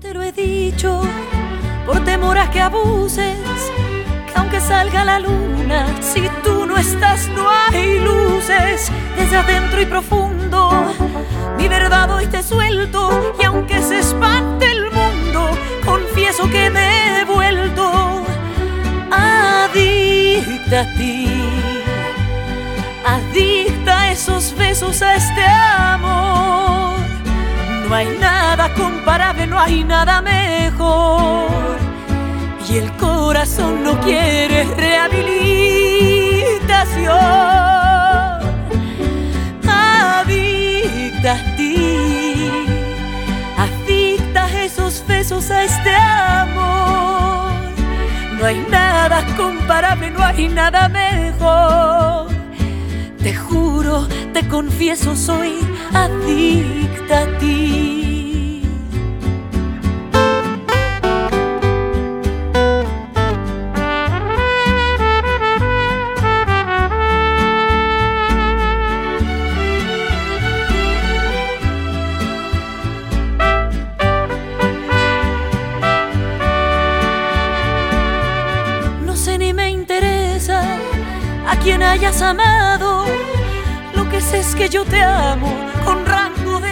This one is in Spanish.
te lo he dicho por temor a que abuses, que aunque salga la luna, si tú no estás no hay luces. Desde adentro y profundo, mi verdad hoy te suelto y aunque se espante el mundo, confieso que me he vuelto adicta a ti, adicta a esos besos, a este amor. No hay nada comparable, no hay nada mejor. Y el corazón no quiere rehabilitación. Adicta a ti, adicta esos besos, a este amor. No hay nada comparable, no hay nada mejor. Te juro, te confieso, soy adicta a ti. A quien hayas amado. Lo que sé es que yo te amo con rango de